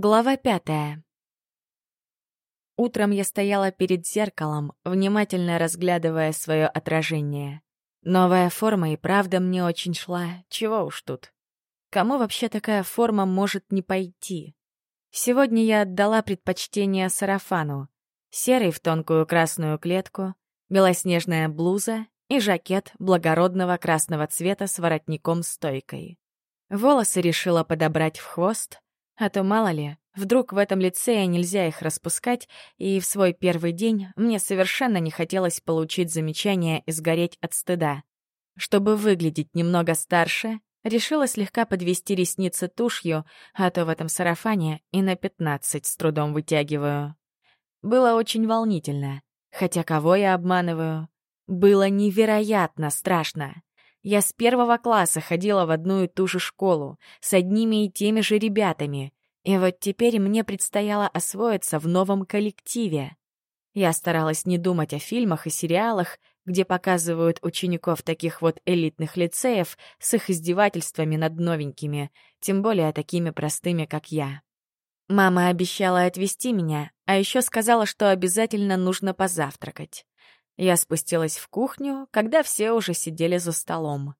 Глава пятая. Утром я стояла перед зеркалом, внимательно разглядывая свое отражение. Новая форма и правда мне очень шла, чего уж тут. Кому вообще такая форма может не пойти? Сегодня я отдала предпочтение сарафану. Серый в тонкую красную клетку, белоснежная блуза и жакет благородного красного цвета с воротником-стойкой. Волосы решила подобрать в хвост, а то, мало ли, вдруг в этом лицее нельзя их распускать, и в свой первый день мне совершенно не хотелось получить замечание и сгореть от стыда. Чтобы выглядеть немного старше, решила слегка подвести ресницы тушью, а то в этом сарафане и на пятнадцать с трудом вытягиваю. Было очень волнительно. Хотя кого я обманываю? Было невероятно страшно. Я с первого класса ходила в одну и ту же школу, с одними и теми же ребятами. И вот теперь мне предстояло освоиться в новом коллективе. Я старалась не думать о фильмах и сериалах, где показывают учеников таких вот элитных лицеев с их издевательствами над новенькими, тем более такими простыми, как я. Мама обещала отвезти меня, а еще сказала, что обязательно нужно позавтракать. Я спустилась в кухню, когда все уже сидели за столом.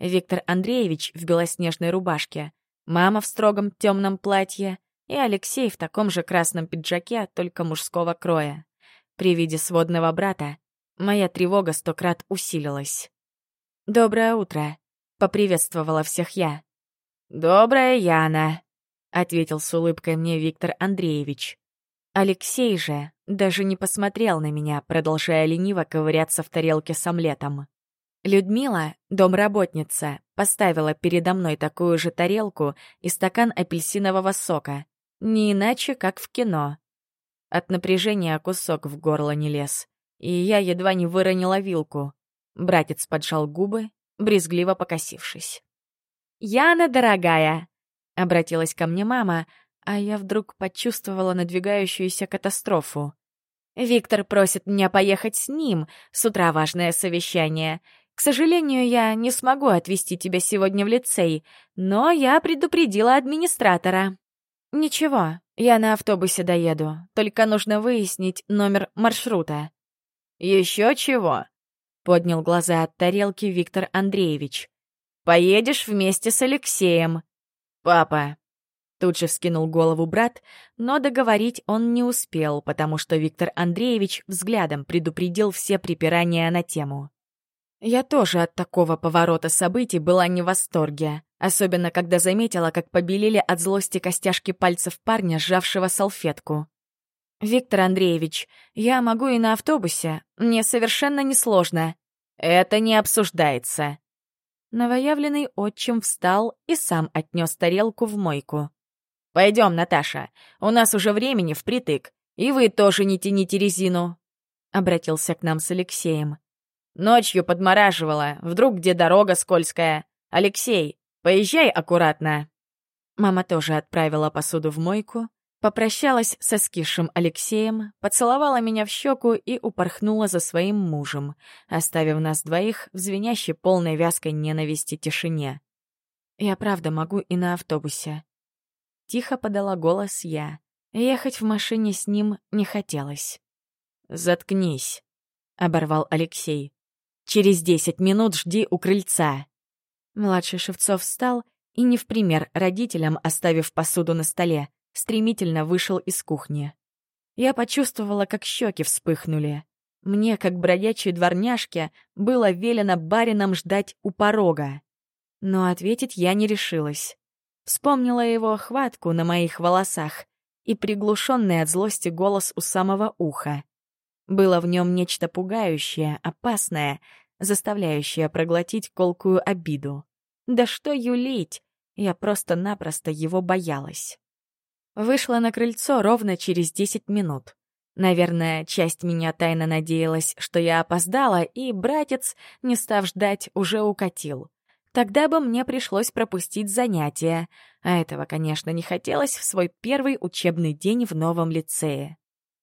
Виктор Андреевич в белоснежной рубашке, мама в строгом темном платье и Алексей в таком же красном пиджаке, только мужского кроя. При виде сводного брата моя тревога сто крат усилилась. «Доброе утро», — поприветствовала всех я. «Доброе, Яна», — ответил с улыбкой мне Виктор Андреевич. Алексей же даже не посмотрел на меня, продолжая лениво ковыряться в тарелке с омлетом. Людмила, домработница, поставила передо мной такую же тарелку и стакан апельсинового сока. Не иначе, как в кино. От напряжения кусок в горло не лез, и я едва не выронила вилку. Братец поджал губы, брезгливо покосившись. «Яна, дорогая!» — обратилась ко мне мама, а я вдруг почувствовала надвигающуюся катастрофу. «Виктор просит меня поехать с ним, с утра важное совещание. К сожалению, я не смогу отвезти тебя сегодня в лицей, но я предупредила администратора». «Ничего, я на автобусе доеду, только нужно выяснить номер маршрута». «Еще чего?» — поднял глаза от тарелки Виктор Андреевич. «Поедешь вместе с Алексеем». «Папа, Тут же вскинул голову брат, но договорить он не успел, потому что Виктор Андреевич взглядом предупредил все припирания на тему. Я тоже от такого поворота событий была не в восторге, особенно когда заметила, как побелели от злости костяшки пальцев парня, сжавшего салфетку. «Виктор Андреевич, я могу и на автобусе, мне совершенно несложно». «Это не обсуждается». Новоявленный отчим встал и сам отнес тарелку в мойку. «Пойдем, Наташа, у нас уже времени впритык, и вы тоже не тяните резину», — обратился к нам с Алексеем. «Ночью подмораживала, вдруг где дорога скользкая. Алексей, поезжай аккуратно». Мама тоже отправила посуду в мойку, попрощалась со скисшим Алексеем, поцеловала меня в щеку и упорхнула за своим мужем, оставив нас двоих в звенящей полной вязкой ненависти тишине. «Я правда могу и на автобусе», Тихо подала голос я. Ехать в машине с ним не хотелось. «Заткнись», — оборвал Алексей. «Через десять минут жди у крыльца». Младший Шевцов встал и, не в пример родителям, оставив посуду на столе, стремительно вышел из кухни. Я почувствовала, как щеки вспыхнули. Мне, как бродячей дворняжке, было велено барином ждать у порога. Но ответить я не решилась. Вспомнила его охватку на моих волосах и приглушенный от злости голос у самого уха. Было в нем нечто пугающее, опасное, заставляющее проглотить колкую обиду. Да что юлить, я просто-напросто его боялась. Вышла на крыльцо ровно через десять минут. Наверное, часть меня тайно надеялась, что я опоздала, и братец, не став ждать, уже укатил. Тогда бы мне пришлось пропустить занятия, а этого, конечно, не хотелось в свой первый учебный день в новом лицее.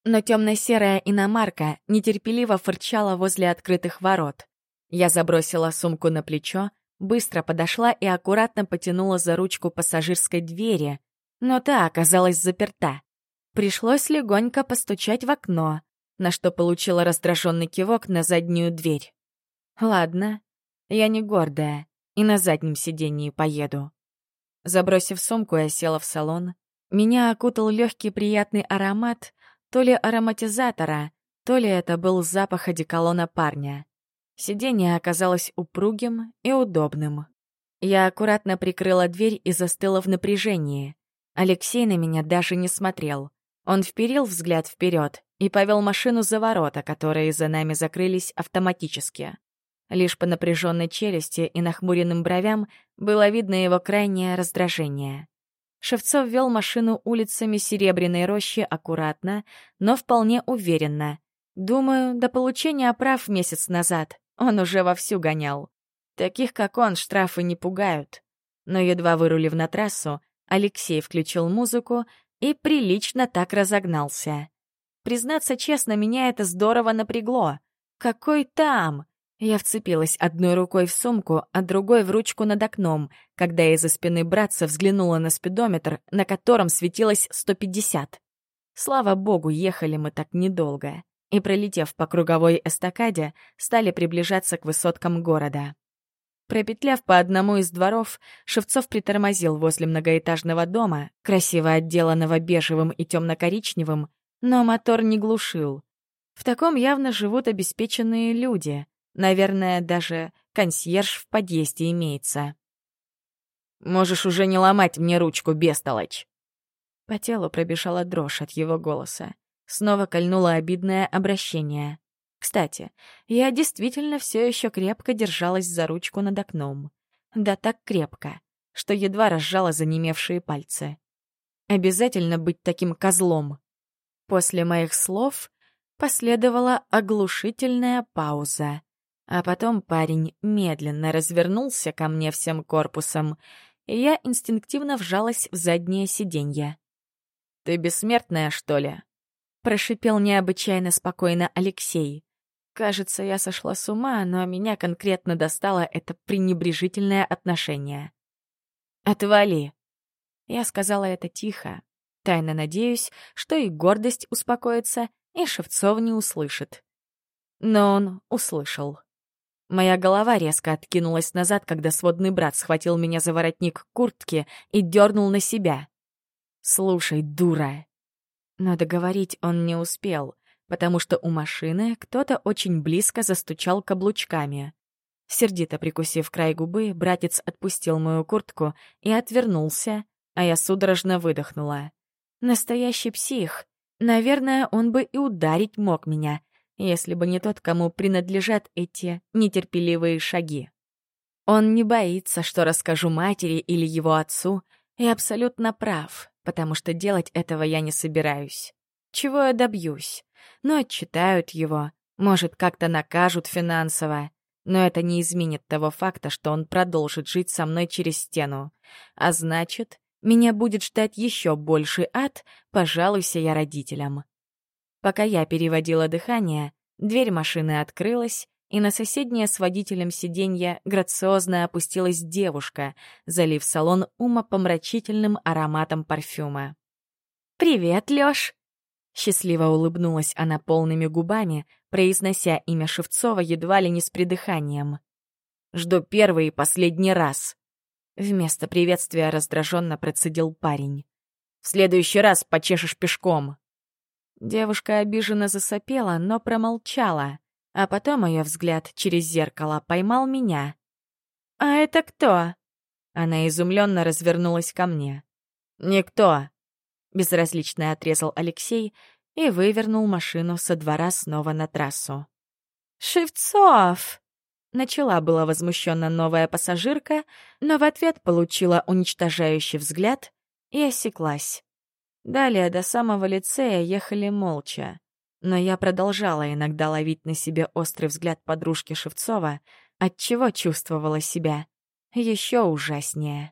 Но темно-серая иномарка нетерпеливо фырчала возле открытых ворот. Я забросила сумку на плечо, быстро подошла и аккуратно потянула за ручку пассажирской двери. но та оказалась заперта. Пришлось легонько постучать в окно, на что получила раздраженный кивок на заднюю дверь. Ладно, я не гордая, и на заднем сиденье поеду. Забросив сумку, я села в салон. Меня окутал легкий приятный аромат, то ли ароматизатора, то ли это был запах одеколона парня. Сиденье оказалось упругим и удобным. Я аккуратно прикрыла дверь и застыла в напряжении. Алексей на меня даже не смотрел. Он вперил взгляд вперед и повел машину за ворота, которые за нами закрылись автоматически. Лишь по напряженной челюсти и нахмуренным бровям было видно его крайнее раздражение. Шевцов вел машину улицами Серебряной рощи аккуратно, но вполне уверенно. Думаю, до получения прав месяц назад он уже вовсю гонял. Таких, как он, штрафы не пугают. Но едва вырулив на трассу, Алексей включил музыку и прилично так разогнался. Признаться честно, меня это здорово напрягло. Какой там? Я вцепилась одной рукой в сумку, а другой в ручку над окном, когда из-за спины братца взглянула на спидометр, на котором светилось 150. Слава богу, ехали мы так недолго. И, пролетев по круговой эстакаде, стали приближаться к высоткам города. Пропетляв по одному из дворов, Шевцов притормозил возле многоэтажного дома, красиво отделанного бежевым и темно-коричневым, но мотор не глушил. В таком явно живут обеспеченные люди — Наверное, даже консьерж в подъезде имеется. «Можешь уже не ломать мне ручку, бестолочь!» По телу пробежала дрожь от его голоса. Снова кольнуло обидное обращение. Кстати, я действительно все еще крепко держалась за ручку над окном. Да так крепко, что едва разжала занемевшие пальцы. Обязательно быть таким козлом. После моих слов последовала оглушительная пауза. А потом парень медленно развернулся ко мне всем корпусом, и я инстинктивно вжалась в заднее сиденье. «Ты бессмертная, что ли?» — прошипел необычайно спокойно Алексей. Кажется, я сошла с ума, но меня конкретно достало это пренебрежительное отношение. «Отвали!» Я сказала это тихо. Тайно надеюсь, что и гордость успокоится, и Шевцов не услышит. Но он услышал. Моя голова резко откинулась назад, когда сводный брат схватил меня за воротник куртки и дернул на себя. «Слушай, дура!» Но договорить он не успел, потому что у машины кто-то очень близко застучал каблучками. Сердито прикусив край губы, братец отпустил мою куртку и отвернулся, а я судорожно выдохнула. Настоящий псих. Наверное, он бы и ударить мог меня, если бы не тот, кому принадлежат эти нетерпеливые шаги. Он не боится, что расскажу матери или его отцу, и абсолютно прав, потому что делать этого я не собираюсь. Чего я добьюсь? Ну, отчитают его, может, как-то накажут финансово, но это не изменит того факта, что он продолжит жить со мной через стену. А значит, меня будет ждать еще больший ад, пожалуйся я родителям. Пока я переводила дыхание, дверь машины открылась, и на соседнее с водителем сиденье грациозно опустилась девушка, залив салон умопомрачительным ароматом парфюма. «Привет, Лёш!» Счастливо улыбнулась она полными губами, произнося имя Шевцова едва ли не с придыханием. «Жду первый и последний раз!» Вместо приветствия раздраженно процедил парень. «В следующий раз почешешь пешком!» Девушка обиженно засопела, но промолчала, а потом ее взгляд через зеркало поймал меня. «А это кто?» Она изумленно развернулась ко мне. «Никто!» — безразлично отрезал Алексей и вывернул машину со двора снова на трассу. «Шевцов!» Начала была возмущенно новая пассажирка, но в ответ получила уничтожающий взгляд и осеклась. Далее до самого лицея ехали молча. Но я продолжала иногда ловить на себе острый взгляд подружки Шевцова, отчего чувствовала себя еще ужаснее.